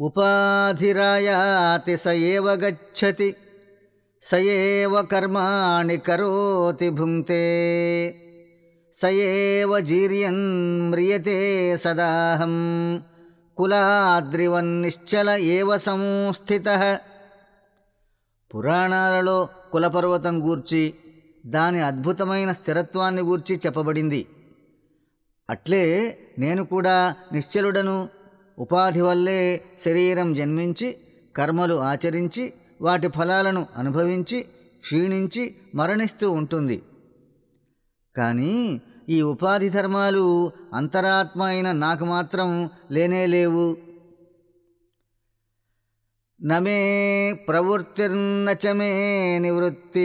ఉపాధిరాయాతి స ఏవ గచ్చతి స ఏవ కర్మాణి కరోతి భుంక్తే స ఏవ జీర్యన్ మ్రియతే సదాహం కులాద్రివన్నిశ్చల ఏవ సంస్థిత. పురాణాలలో కులపర్వతం గూర్చి దాని అద్భుతమైన స్థిరత్వాన్ని గూర్చి చెప్పబడింది. అట్లే నేను కూడా నిశ్చలుడను ఉపాధి వల్లే శరీరం జన్మించి కర్మలు ఆచరించి వాటి ఫలాలను అనుభవించి క్షీణించి మరణిస్తూ ఉంటుంది. కానీ ఈ ఉపాధి ధర్మాలు అంతరాత్మ అయిన నాకు మాత్రం లేనే లేవు. నమే ప్రవృత్తిర్నచమే నివృత్తి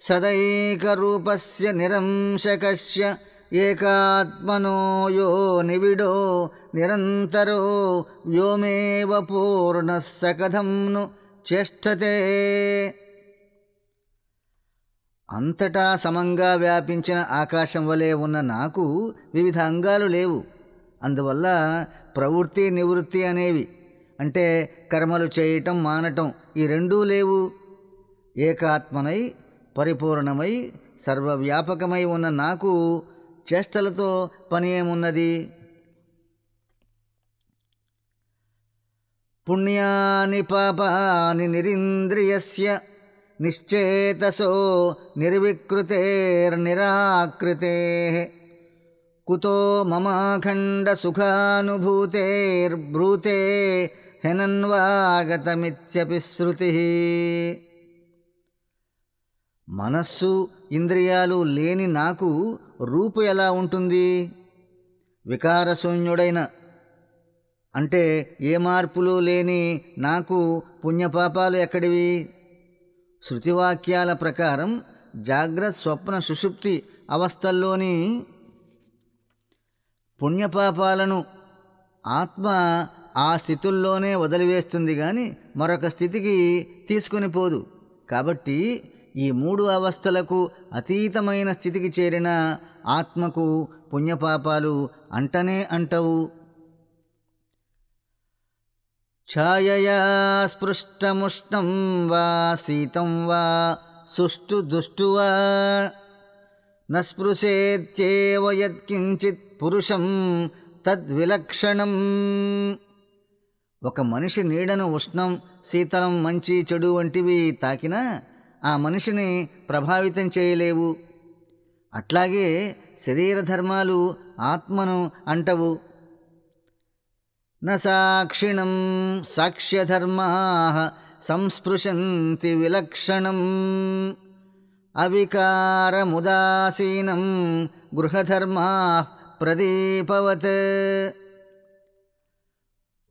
సదైకరూపస్య నిరంశకస్య ఏకాత్మనో యో నివిడో నిరంతరో వ్యోమేవ పూర్ణ సకథంను చేష్టతే. అంతటా సమంగా వ్యాపించిన ఆకాశం వలె ఉన్న నాకు వివిధ అంగాలు లేవు. అందువల్ల ప్రవృత్తి నివృత్తి అనేవి. అంటే కర్మలు చేయటం మానటం ఈ రెండూ లేవు. ఏకాత్మనై పరిపూర్ణమై సర్వవ్యాపకమై ఉన్న నాకు చేష్టలతో పని ఏమున్నది? పుణ్యాని పాపాని నిరింద్రియస్య నిశ్చేతసో నిర్వికృతేర్నిరాకృతే కుతో మమాఖండసుఖానుభూతేర్బ్రూతే హెనన్వాగతమిత్యపి శృతి మనస్సు ఇంద్రియాలు లేని నాకు రూపు ఎలా ఉంటుంది? వికారశూన్యుడైన అంటే ఏ మార్పులు లేని నాకు పుణ్యపాపాలు ఎక్కడివి? శృతివాక్యాల ప్రకారం జాగ్రత్త స్వప్న సుషుప్తి అవస్థల్లోని పుణ్యపాపాలను ఆత్మ ఆ స్థితుల్లోనే వదిలివేస్తుంది కానీ మరొక స్థితికి తీసుకుని పోదు. కాబట్టి ఈ మూడు అవస్థలకు అతీతమైన స్థితికి చేరిన ఆత్మకు పుణ్యపాపాలు అంటనే అంటవు. ఛాయయా స్పృష్టముష్ణం వా శీతం వా సుష్టు దుష్టు వా నస్పృశేత్యేవ యత్కించిత్ పురుషం తద్విలక్షణం. ఒక మనిషి నీడను ఉష్ణం శీతలం మంచి చెడు వంటివి తాకినా ఆ మనిషిని ప్రభావితం చేయలేవు. అట్లాగే శరీర ధర్మాలు ఆత్మను అంటవు. న సాక్షిణం సాక్ష్యధర్మా సంస్పృశంతి విలక్షణం. అవికారముదాసీనం గృహధర్మా ప్రదీపవత్.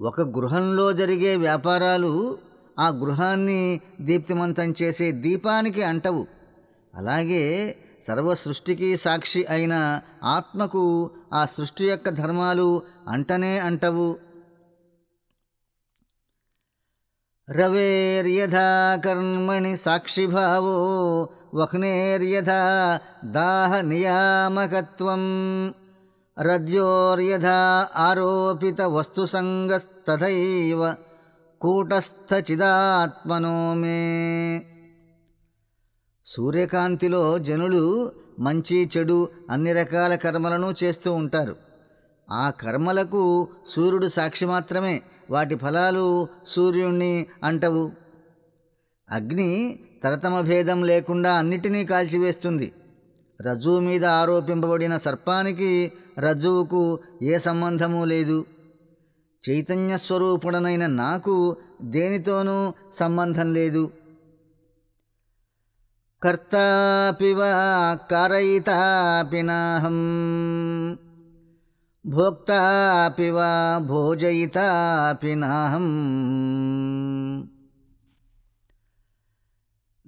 ఒక గృహంలో జరిగే వ్యాపారాలు ఆ గృహాన్ని దీప్తిమంతం చేసే దీపానికి అంటవు. అలాగే సర్వ సృష్టికి సాక్షి అయిన ఆత్మకు ఆ సృష్టి యొక్క ధర్మాలు అంటనే అంటవు. రవేర్యథా కర్మణి సాక్షిభావో వహ్నేర్యథా దాహ నియామకత్వం. రజ్యోర్యథా ఆరోపిత వస్తుసంగస్తథైవ కూటస్థచిదాత్మనో మే. సూర్యకాంతిలో జనులు మంచి చెడు అన్ని రకాల కర్మలను చేస్తూ ఉంటారు. ఆ కర్మలకు సూర్యుడు సాక్షి మాత్రమే. వాటి ఫలాలు సూర్యుణ్ణి అంటవు. అగ్ని తరతమ భేదం లేకుండా అన్నిటినీ కాల్చివేస్తుంది. రజ్జువు మీద ఆరోపింపబడిన సర్పానికి రజ్జువుకు ఏ సంబంధము లేదు. చైతన్య స్వరూపుడనైన నాకు దేనితోనూ సంబంధం లేదు. కర్తాపి వా కారయితాపి నాహం భోక్తాపి వా భోజయితాపి నాహం.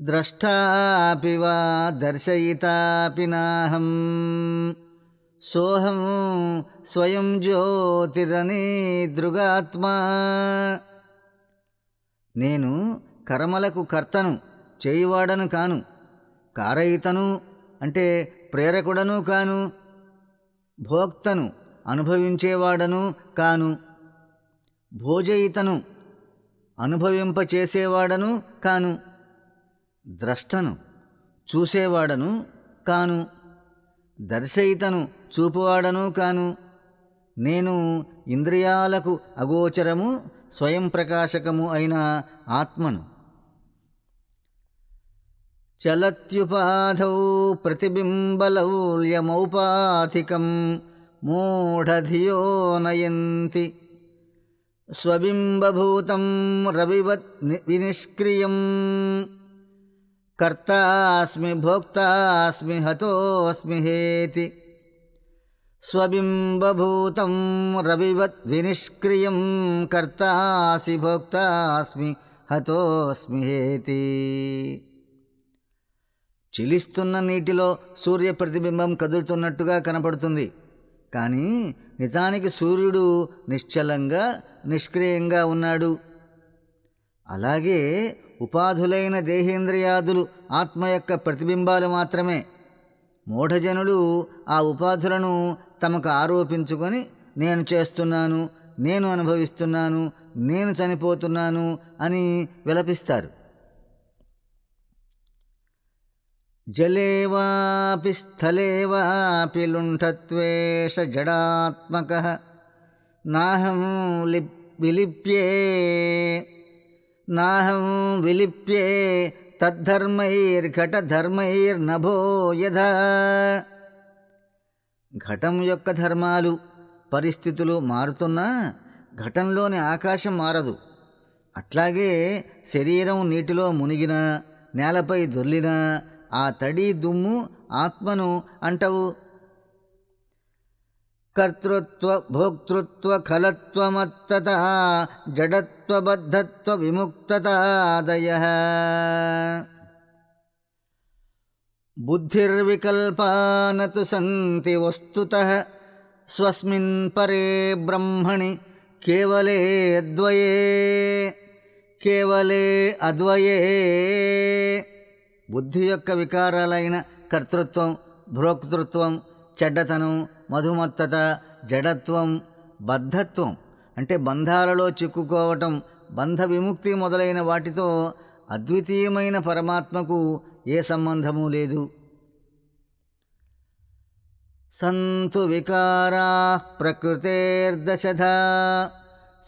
ద్రష్టాపి వా దర్శయితాపి నాహం సోహం స్వయం జ్యోతిరనేదృగాత్మా నేను కర్మలకు కర్తను చేయువాడను కాను కారయితను అంటే ప్రేరకుడను కాను భోక్తను అనుభవించేవాడను కాను భోజయితను అనుభవింపచేసేవాడను కాను ద్రష్టను చూసేవాడను కాను దర్శయితను చూపువాడను కాను. నేను ఇంద్రియాలకు అగోచరము స్వయం ప్రకాశకము అయిన ఆత్మను. చలత్యుపాధౌ ప్రతిబింబలౌల్యమౌపాధికం మూఢధియో నయంతి. స్వబింబభూతం రవివత్ వినిష్క్రియం. కర్తాస్మి భోక్తాస్మి హతోస్మి హేతి స్వబింబభూతం రవివత్ వినిష్క్రియం కర్తాసి భోక్తాస్మి హతోస్మి హేతి చిలిస్తున్న నీటిలో సూర్య ప్రతిబింబం కదులుతున్నట్టుగా కనపడుతుంది. కానీ నిజానికి సూర్యుడు నిశ్చలంగా నిష్క్రియంగా ఉన్నాడు. అలాగే ఉపాధులైన దేహేంద్రియాదులు ఆత్మ యొక్క ప్రతిబింబాలు మాత్రమే. మూఢజనులు ఆ ఉపాధులను తమకు ఆరోపించుకొని నేను చేస్తున్నాను నేను అనుభవిస్తున్నాను నేను చనిపోతున్నాను అని విలపిస్తారు. జలేవాపి స్థలేవాపి లుంఠత్వేష జడాత్మక నాహం లిప్ విలిప్యే నాహం విలిప్యే తద్ధర్మైర్ఘటధర్మైర్నభో యథా ఘటం యొక్క ధర్మాలు పరిస్థితులు మారుతున్నా ఘటంలోని ఆకాశం మారదు. అట్లాగే శరీరం నీటిలో మునిగినా నేలపై దొర్లిన ఆ తడి దుమ్ము ఆత్మను అంటవు. కర్తృత్వ భోక్తృత్వ ఖలత్వమత్తత జడత్వబద్ధత్వ విముక్తతాదయ బుద్ధిర్వికల్పానతు సంతి వస్తుత స్వస్మిన్ పరే బ్రహ్మణి కేవలే అద్వయే కేవలే అద్వయే బుద్ధి యొక్క వికారాలైన కర్తృత్వం భోక్తృత్వం చెడ్డతనం మధుమత్తత జడత్వం బద్ధత్వం అంటే బంధాలలో చిక్కుకోవటం బంధ విముక్తి మొదలైన వాటితో అద్వితీయమైన పరమాత్మకు ఏ సంబంధము లేదు. సంతు వికారా ప్రకృతేర్దశధా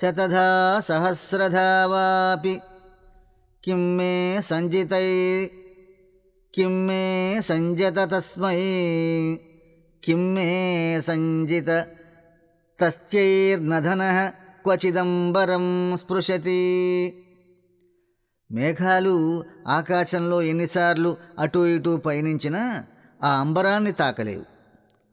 శతధా సహస్రధా వాపి కిం మే సంజితై కిం మే సంజత తస్మై. కిం మే సంజిత తస్యైర్నధన క్వచిదంబరం స్పృశతి మేఘాలు ఆకాశంలో ఎన్నిసార్లు అటు ఇటు పయనించినా ఆ అంబరాన్ని తాకలేవు.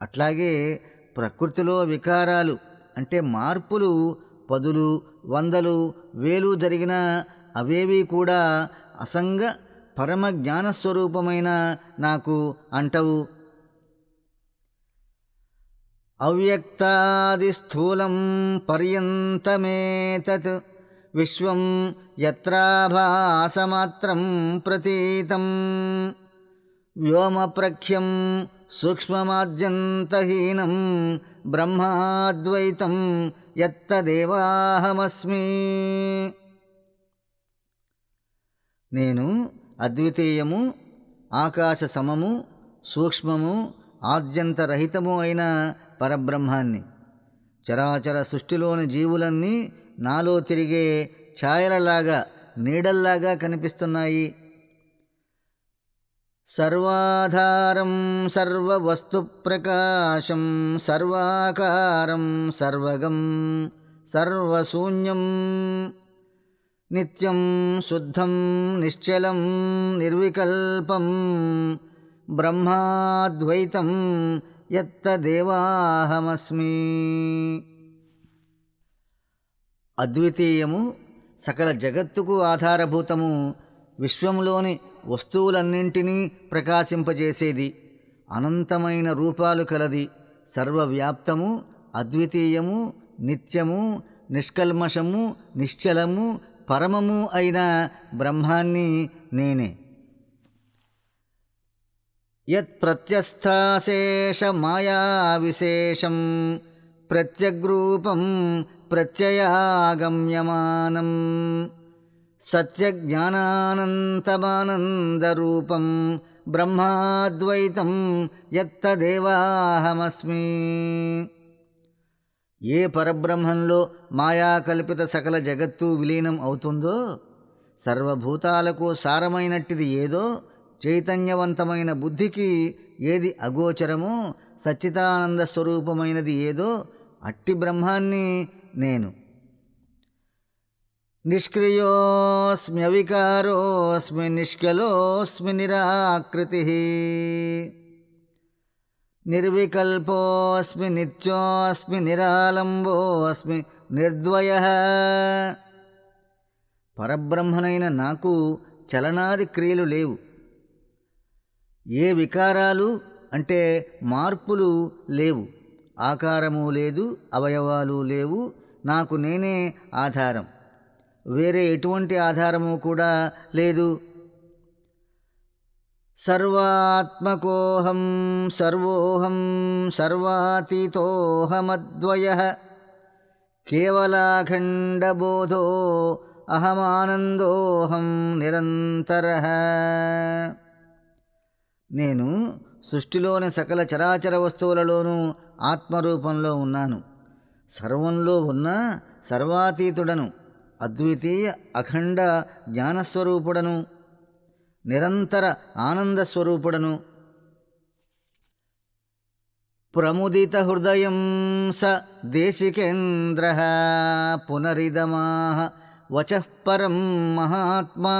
అట్లాగే ప్రకృతిలో వికారాలు అంటే మార్పులు పదులు వందలు వేలు జరిగిన అవేవి కూడా అసంగ పరమ జ్ఞానస్వరూపమైన నాకు అంటవు. అవ్యక్తాదిస్థూలం పర్యంతమేతత్ విశ్వం యత్రాభాసమాత్రం ప్రతీతం వ్యోమప్రఖ్యం సూక్ష్మమాద్యంతహీనం బ్రహ్మాద్వైతం ఎత్తదేవాహమస్మి నేను అద్వితీయము ఆకాశ సమము సూక్ష్మము ఆద్యంతరహితము అయిన పరబ్రహ్మాన్ని. చరాచర సృష్టిలోని జీవులన్నీ నాలో తిరిగే ఛాయలలాగా నీడల్లాగా కనిపిస్తున్నాయి. సర్వాధారం సర్వవస్తు ప్రకాశం సర్వాకారం సర్వగం సర్వశూన్యం నిత్యం శుద్ధం నిశ్చలం నిర్వికల్పం బ్రహ్మాద్వైతం యత్తదేవాహమస్మి. అద్వితీయము సకల జగత్తుకు ఆధారభూతము విశ్వంలోని వస్తువులన్నింటినీ ప్రకాశింపజేసేది అనంతమైన రూపాలు కలది సర్వవ్యాప్తము అద్వితీయము నిత్యము నిష్కల్మషము నిశ్చలము పరమము అయిన బ్రహ్మాన్ని నేనే. యత్ప్రత్యస్థాశేష విశేషం ప్రత్యగ్రూపం ప్రత్యయాగమ్యమానం సత్యజ్ఞానానంతమానందరూపం బ్రహ్మాద్వైతం యత్తదేవాహమస్మి ఏ పరబ్రహ్మంలో మాయాకల్పిత సకల జగత్తు విలీనం అవుతుందో సర్వభూతాలకు సారమైనట్టిది ఏదో చైతన్యవంతమైన బుద్ధికి ఏది అగోచరమో సచ్చిదానంద స్వరూపమైనది ఏదో అట్టి బ్రహ్మాన్ని నేను. నిష్క్రియోస్మ్యవికారోస్మి నిష్కలోస్మి నిరాకృతి. నిర్వికల్పోస్మి నిత్యోస్మి నిరాలంబోస్మి నిర్ద్వయ. పరబ్రహ్మనైన నాకు చలనాది క్రియలు లేవు. ఏ వికారాలు అంటే మార్పులు లేవు. ఆకారము లేదు అవయవాలు లేవు నాకు నేనే ఆధారం. వేరే ఎటువంటి ఆధారము కూడా లేదు. సర్వాత్మకోహం సర్వోహం సర్వాతీతోహమద్వయ కేవలాఖండబోధో అహమానందోహం నిరంతర నేను సృష్టిలోని సకల చరాచర వస్తువులలోనూ ఆత్మరూపంలో ఉన్నాను. సర్వంలో ఉన్న సర్వాతీతుడను అద్వితీయ అఖండ జ్ఞానస్వరూపుడను నిరంతర ఆనందస్వరూపుడను ప్రముదిత హృదయం స దేశికేంద్ర పునరిదమా వచః పరం మహాత్మా